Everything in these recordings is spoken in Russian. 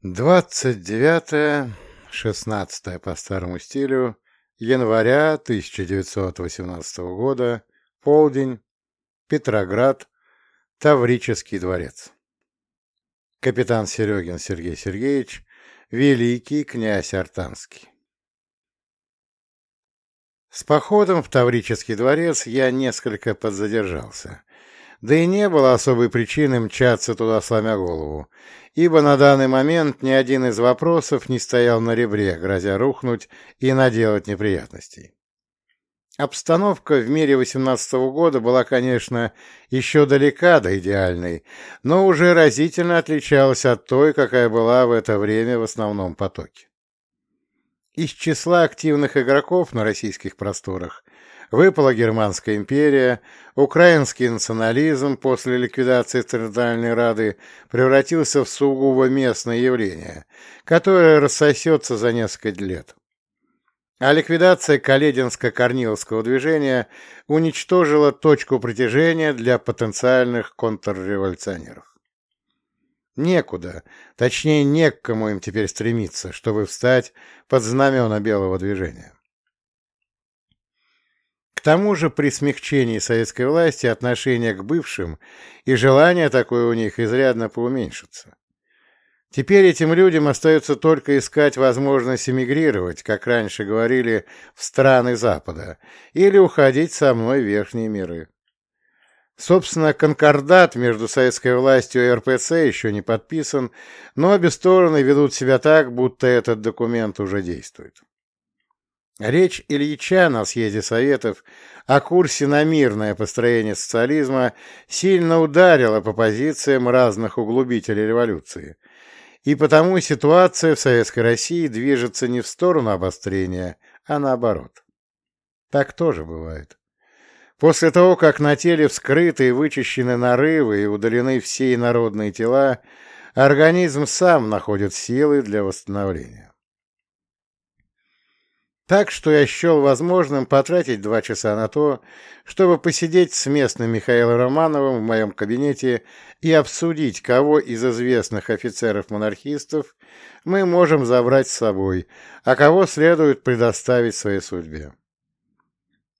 Двадцать девятое, шестнадцатое по старому стилю, января 1918 года, полдень, Петроград, Таврический дворец. Капитан Серегин Сергей Сергеевич, великий князь Артанский. С походом в Таврический дворец я несколько подзадержался, да и не было особой причины мчаться туда, сломя голову, ибо на данный момент ни один из вопросов не стоял на ребре, грозя рухнуть и наделать неприятностей. Обстановка в мире восемнадцатого года была, конечно, еще далека до идеальной, но уже разительно отличалась от той, какая была в это время в основном потоке. Из числа активных игроков на российских просторах Выпала Германская империя, украинский национализм после ликвидации Центральной Рады превратился в сугубо местное явление, которое рассосется за несколько лет. А ликвидация Калединско-Корниловского движения уничтожила точку притяжения для потенциальных контрреволюционеров. Некуда, точнее, не к кому им теперь стремиться, чтобы встать под знамена белого движения. Тому же при смягчении советской власти отношение к бывшим и желание такое у них изрядно поуменьшится. Теперь этим людям остается только искать возможность эмигрировать, как раньше говорили, в страны Запада, или уходить со мной в верхние миры. Собственно, конкордат между советской властью и РПЦ еще не подписан, но обе стороны ведут себя так, будто этот документ уже действует. Речь Ильича на съезде Советов о курсе на мирное построение социализма сильно ударила по позициям разных углубителей революции, и потому ситуация в Советской России движется не в сторону обострения, а наоборот. Так тоже бывает. После того, как на теле вскрыты и вычищены нарывы и удалены все инородные тела, организм сам находит силы для восстановления. Так что я счел возможным потратить два часа на то, чтобы посидеть с местным Михаилом Романовым в моем кабинете и обсудить, кого из известных офицеров-монархистов мы можем забрать с собой, а кого следует предоставить своей судьбе.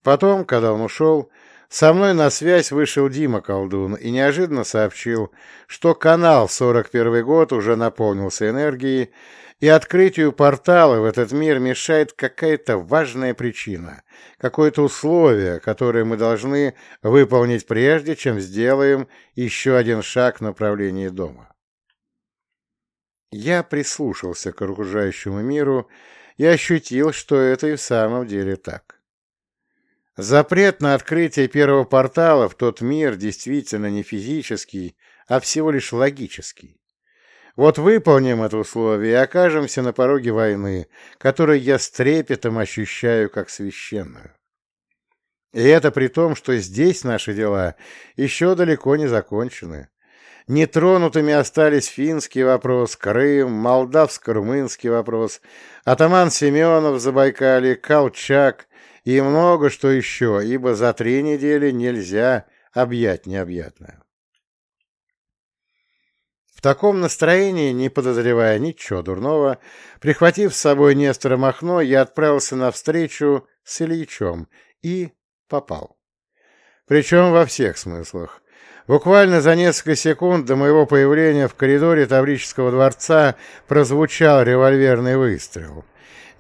Потом, когда он ушел, со мной на связь вышел Дима Колдун и неожиданно сообщил, что канал 41 год уже наполнился энергией, и открытию портала в этот мир мешает какая-то важная причина, какое-то условие, которое мы должны выполнить прежде, чем сделаем еще один шаг в направлении дома. Я прислушался к окружающему миру и ощутил, что это и в самом деле так. Запрет на открытие первого портала в тот мир действительно не физический, а всего лишь логический. Вот выполним это условие и окажемся на пороге войны, которую я с трепетом ощущаю как священную. И это при том, что здесь наши дела еще далеко не закончены. Нетронутыми остались финский вопрос, Крым, молдавско-румынский вопрос, атаман Семенов в Забайкале, Колчак и много что еще, ибо за три недели нельзя объять необъятное. В таком настроении, не подозревая ничего дурного, прихватив с собой Нестора Махно, я отправился на встречу с Ильичом и попал. Причем во всех смыслах. Буквально за несколько секунд до моего появления в коридоре Таврического дворца прозвучал револьверный выстрел.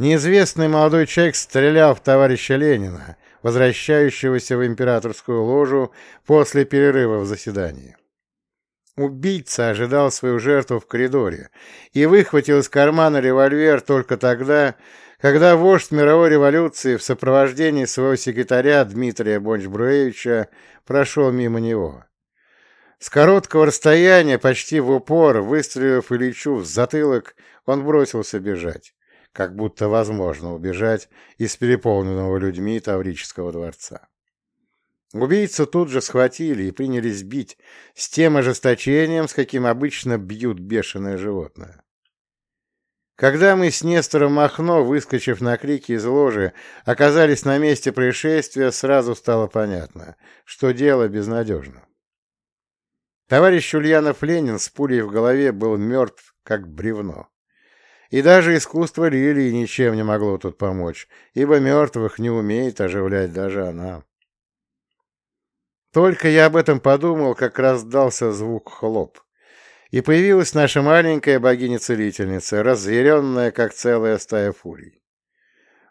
Неизвестный молодой человек стрелял в товарища Ленина, возвращающегося в императорскую ложу после перерыва в заседании. Убийца ожидал свою жертву в коридоре и выхватил из кармана револьвер только тогда, когда вождь мировой революции в сопровождении своего секретаря Дмитрия Бонч-Бруевича прошел мимо него. С короткого расстояния, почти в упор, выстрелив Ильичу в затылок, он бросился бежать, как будто возможно убежать из переполненного людьми Таврического дворца. Убийцу тут же схватили и принялись бить с тем ожесточением, с каким обычно бьют бешеное животное. Когда мы с Нестором Махно, выскочив на крики из ложи, оказались на месте происшествия, сразу стало понятно, что дело безнадежно. Товарищ Ульянов Ленин с пулей в голове был мертв, как бревно. И даже искусство лилии ничем не могло тут помочь, ибо мертвых не умеет оживлять даже она. Только я об этом подумал, как раздался звук хлоп. И появилась наша маленькая богиня-целительница, разъяренная, как целая стая фурий.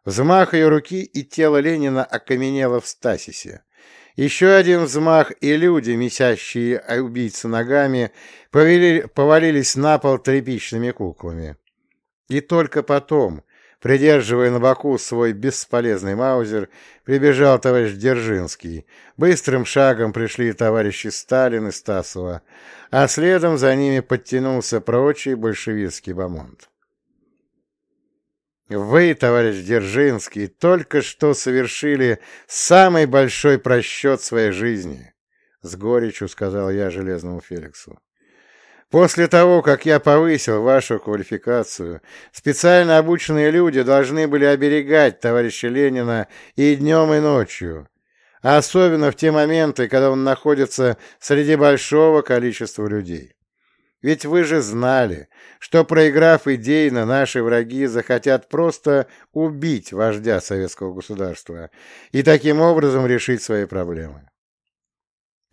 Взмах ее руки, и тело Ленина окаменело в стасисе. Еще один взмах, и люди, месящие убийцы ногами, повели, повалились на пол тряпичными куклами. И только потом, придерживая на боку свой бесполезный маузер, прибежал товарищ Дзержинский. Быстрым шагом пришли товарищи Сталин и Стасова, а следом за ними подтянулся прочий большевистский бомонд. Вы, товарищ Держинский, только что совершили самый большой просчет своей жизни, — с горечью сказал я Железному Феликсу. После того, как я повысил вашу квалификацию, специально обученные люди должны были оберегать товарища Ленина и днем, и ночью, особенно в те моменты, когда он находится среди большого количества людей. Ведь вы же знали, что, проиграв идейно, наши враги захотят просто убить вождя советского государства и таким образом решить свои проблемы.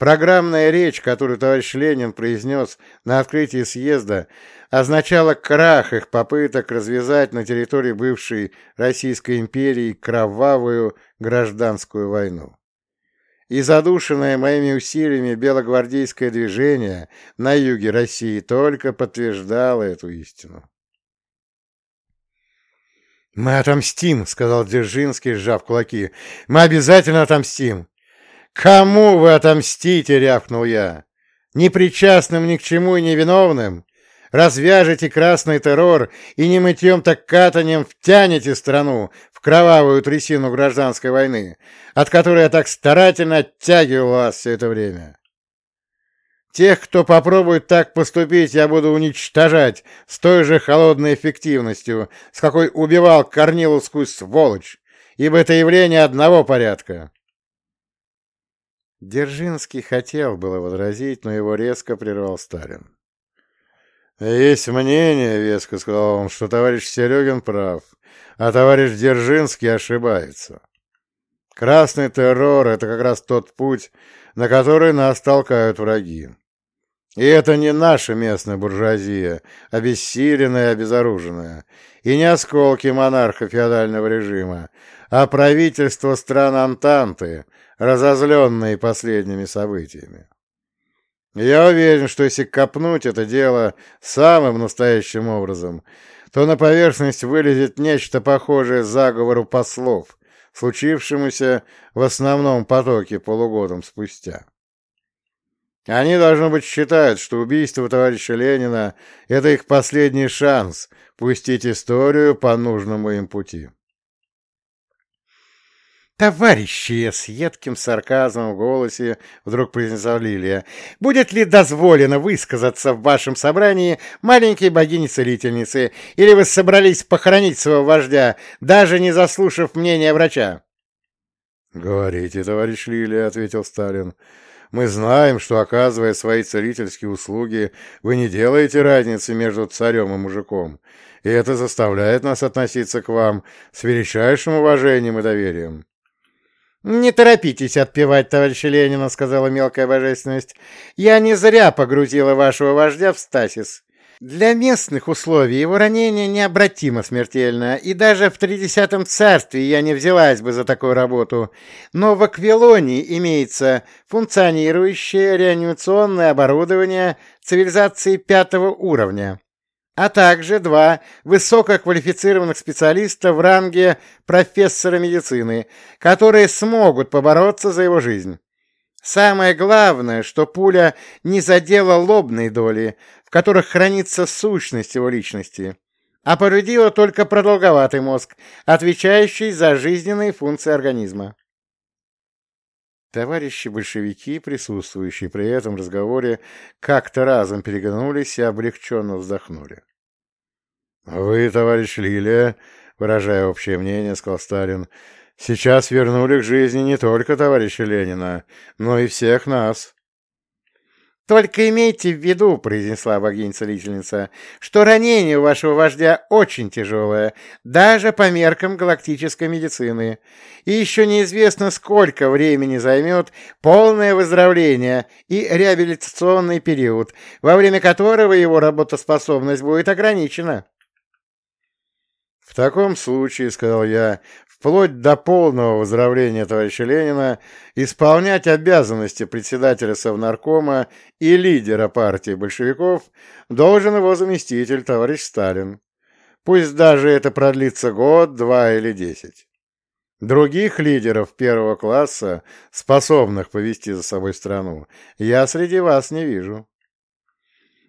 Программная речь, которую товарищ Ленин произнес на открытии съезда, означала крах их попыток развязать на территории бывшей Российской империи кровавую гражданскую войну и задушенное моими усилиями белогвардейское движение на юге России только подтверждало эту истину. «Мы отомстим», — сказал Дзержинский, сжав кулаки. «Мы обязательно отомстим». «Кому вы отомстите?» — рявкнул я. «Непричастным ни к чему и невиновным? Развяжете красный террор и не мытьем так катанием втянете страну в кровавую трясину гражданской войны, от которой я так старательно оттягивал вас все это время. Тех, кто попробует так поступить, я буду уничтожать с той же холодной эффективностью, с какой убивал корниловскую сволочь, ибо это явление одного порядка. Держинский хотел было возразить, но его резко прервал Сталин. «Есть мнение, — веско сказал он, — что товарищ Серегин прав, а товарищ Дзержинский ошибается. Красный террор — это как раз тот путь, на который нас толкают враги. И это не наша местная буржуазия, обессиленная и обезоруженная, и не осколки монарха-феодального режима, а правительство стран Антанты, разозленные последними событиями. Я уверен, что если копнуть это дело самым настоящим образом, то на поверхность вылезет нечто похожее заговору послов, случившемуся в основном потоке полугодом спустя. Они, должно быть, считают, что убийство товарища Ленина — это их последний шанс пустить историю по нужному им пути. «Товарищи!» — с едким сарказмом в голосе вдруг произнесла Лилия. «Будет ли дозволено высказаться в вашем собрании маленькой богини-целительницы, или вы собрались похоронить своего вождя, даже не заслушав мнения врача?» «Говорите, товарищ Лилия», — ответил Сталин. «Мы знаем, что, оказывая свои целительские услуги, вы не делаете разницы между царем и мужиком, и это заставляет нас относиться к вам с величайшим уважением и доверием». «Не торопитесь отпевать товарища Ленина», — сказала мелкая божественность. «Я не зря погрузила вашего вождя в стасис. Для местных условий его ранение необратимо смертельно, и даже в тридесятом царстве я не взялась бы за такую работу. Но в Аквилонии имеется функционирующее реанимационное оборудование цивилизации пятого уровня а также два высококвалифицированных специалиста в ранге профессора медицины, которые смогут побороться за его жизнь. Самое главное, что пуля не задела лобной доли, в которых хранится сущность его личности, а повредила только продолговатый мозг, отвечающий за жизненные функции организма. Товарищи большевики, присутствующие при этом разговоре, как-то разом переглянулись и облегченно вздохнули. — Вы, товарищ Лилия, выражая общее мнение, сказал Сталин, — сейчас вернули к жизни не только товарища Ленина, но и всех нас. «Только имейте в виду, — произнесла богиня-целительница, — что ранение у вашего вождя очень тяжелое, даже по меркам галактической медицины, и еще неизвестно, сколько времени займет полное выздоровление и реабилитационный период, во время которого его работоспособность будет ограничена». «В таком случае, — сказал я, вплоть до полного выздоровления товарища Ленина, исполнять обязанности председателя Совнаркома и лидера партии большевиков должен его заместитель, товарищ Сталин. Пусть даже это продлится год, два или десять. Других лидеров первого класса, способных повести за собой страну, я среди вас не вижу.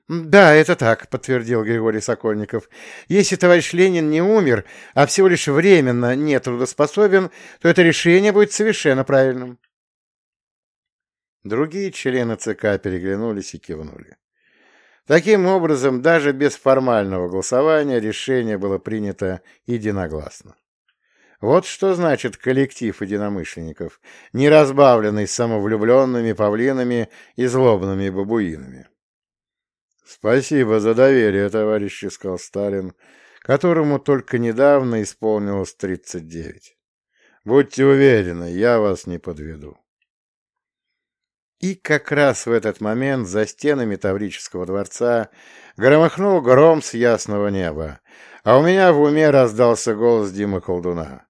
«Да, это так», — подтвердил Григорий Сокольников. «Если товарищ Ленин не умер, а всего лишь временно не трудоспособен, то это решение будет совершенно правильным». Другие члены ЦК переглянулись и кивнули. Таким образом, даже без формального голосования решение было принято единогласно. Вот что значит коллектив единомышленников, не разбавленный самовлюбленными павлинами и злобными бабуинами. «Спасибо за доверие, товарищ», — сказал Сталин, которому только недавно исполнилось тридцать девять. «Будьте уверены, я вас не подведу». И как раз в этот момент за стенами Таврического дворца громыхнул гром с ясного неба, а у меня в уме раздался голос Димы Колдуна.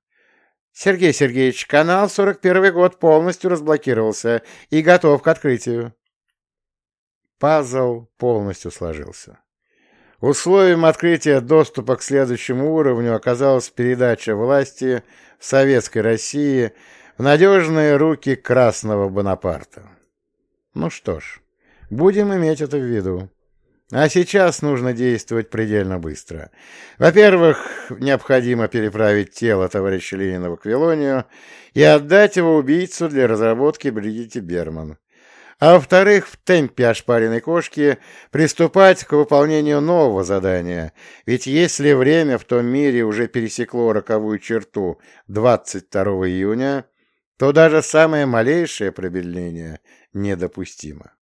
«Сергей Сергеевич, канал 41 год полностью разблокировался и готов к открытию». Пазл полностью сложился. Условием открытия доступа к следующему уровню оказалась передача власти Советской России в надежные руки Красного Бонапарта. Ну что ж, будем иметь это в виду. А сейчас нужно действовать предельно быстро. Во-первых, необходимо переправить тело товарища Ленина в Аквилонию и отдать его убийцу для разработки Бригитте Берман а во-вторых, в темпе ошпаренной кошки приступать к выполнению нового задания, ведь если время в том мире уже пересекло роковую черту 22 июня, то даже самое малейшее промедление недопустимо.